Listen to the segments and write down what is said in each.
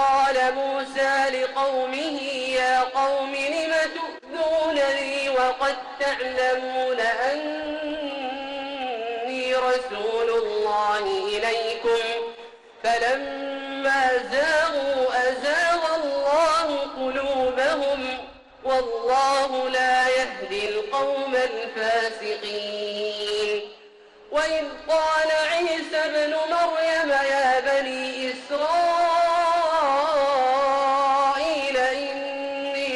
قال موسى لقومه يا قوم لم تؤذونني وقد تعلمون أني رسول الله إليكم فلما زاغوا أزاغ الله قلوبهم والله لا يهدي القوم الفاسقين. وإذ قال عيسى ابن مريم يا بني إسرائيل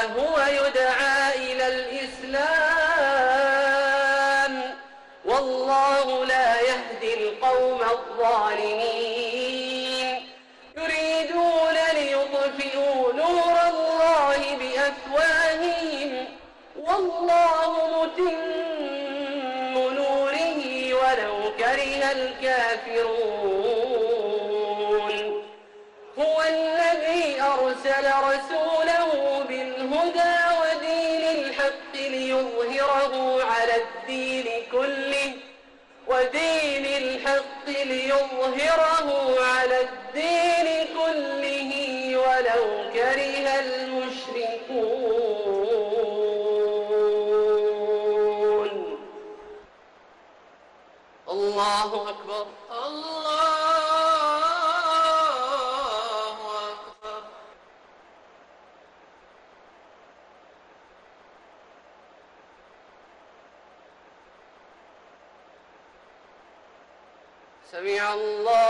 وهو يدعى إلى الإسلام. والله لا يهدي القوم الظالمين. يريدون ليطفئوا نور الله بأفواههم. والله متم نوره ولو كره الكافرون. هو الذي أرسل رسوله بالحق ليظهره على الدين كله ولو كره المشركون. الله أكبر الله أكبر سمع الله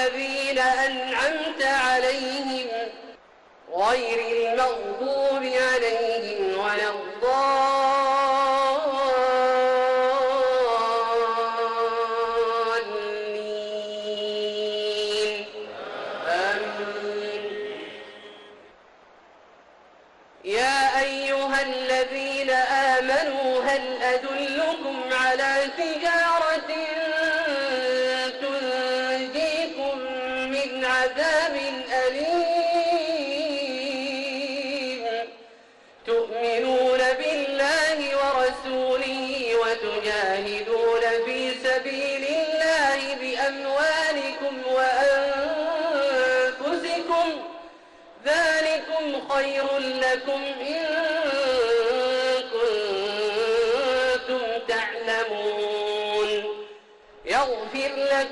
الذين أنعمت عليهم غير المغضوب عليهم.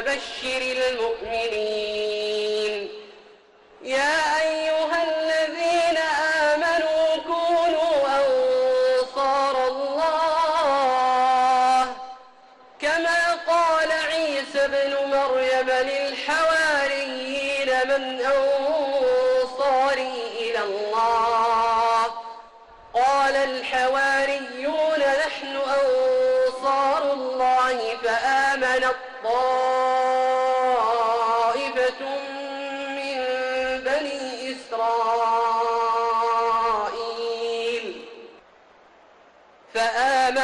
وبشر المؤمنين. يا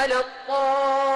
على الطاعة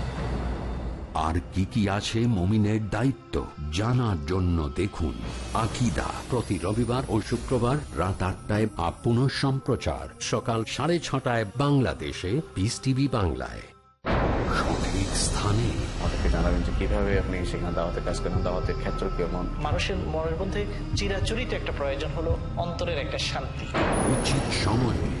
আর কি কি আছে মমিনের দায়িত্ব জানার জন্য দেখুন আকিদা। প্রতি রবিবার ও শুক্রবার রাত আটটায় আপন সম্প্রচার সকাল সাড়ে ছটায় বাংলাদেশে পিস টিভি বাংলায়। সঠিক স্থানে। আমাদেরকে জানাবেন যে কীভাবে আপনি সেখানে দাওয়াতের কাজ করেন দাওয়াতের ক্ষেত্র কেমন? মানুষের মনের মধ্যে চিরাচরিত একটা প্রয়োজন হলো অন্তরের একটা শান্তি। উচিত সময়ে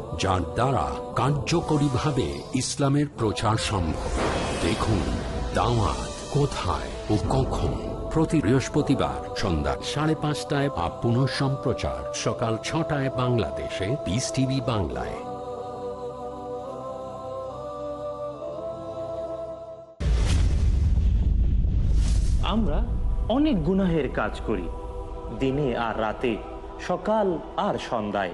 যার দ্বারা কার্যকরীভাবে ইসলামের প্রচার সম্ভব। দেখুন, দাওয়াত কোথায় ও কখন? প্রতি বৃহস্পতিবার সন্ধ্যা সাড়ে পাঁচটায় বা পুনঃ সম্প্রচার সকাল ছটায় বাংলাদেশে পিস টিভি বাংলায়। আমরা অনেক গুনাহের কাজ করি, দিনে আর রাতে, সকাল আর সন্ধ্যায়।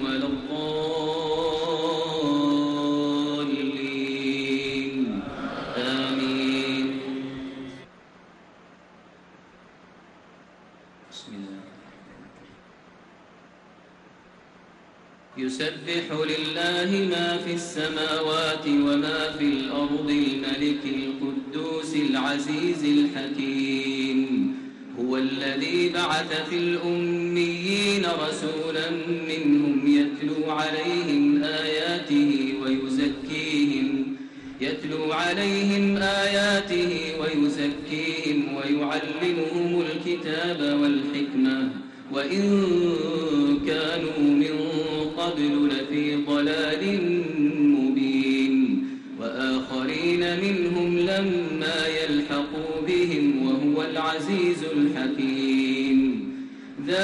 السماوات وما في الأرض الملك القدوس العزيز الحكيم. هو الذي بعث في الأميين رسولا منهم يتلو عليهم آياته ويزكيهم يتلو عليهم آياته ويزكيهم ويعلمهم الكتاب والحكمة. وإن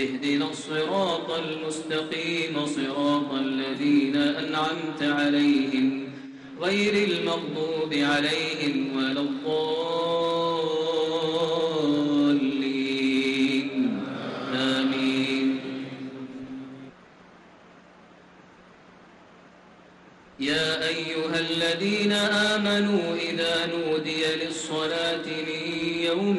اهدنا الصراط المستقيم صراط الذين أنعمت عليهم غير المغضوب عليهم ولا الضالين. آمين. يا أيها الذين آمنوا إذا نودي للصلاة من يوم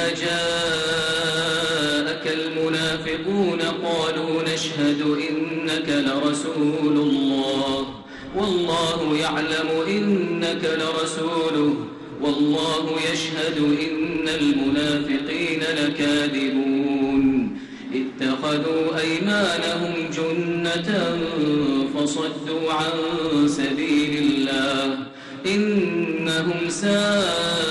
جاءك المنافقون قالوا نشهد إنك لرسول الله. والله يعلم إنك لرسوله. والله يشهد إن المنافقين لكاذبون. اتخذوا أيمانهم جنة فصدوا عن سبيل الله. إنهم ساء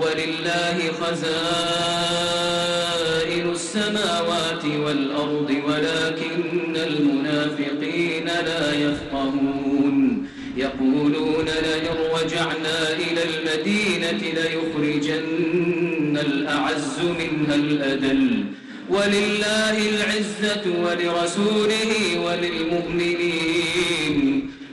ولله خزائن السماوات والأرض ولكن المنافقين لا يفقهون. يقولون لئن رجعنا إلى المدينة ليخرجن الأعز منها الأدل. ولله العزة ولرسوله وللمؤمنين.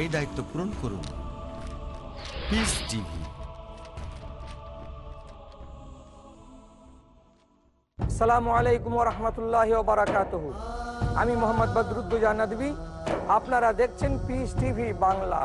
এই দায়িত্ব পূরণ করুন। পিস আলাইকুম রহমতুল্লাহ বারাকাত আমি মোহাম্মদ বদরুদ্দুজা নদী আপনারা দেখছেন পিস টিভি বাংলা।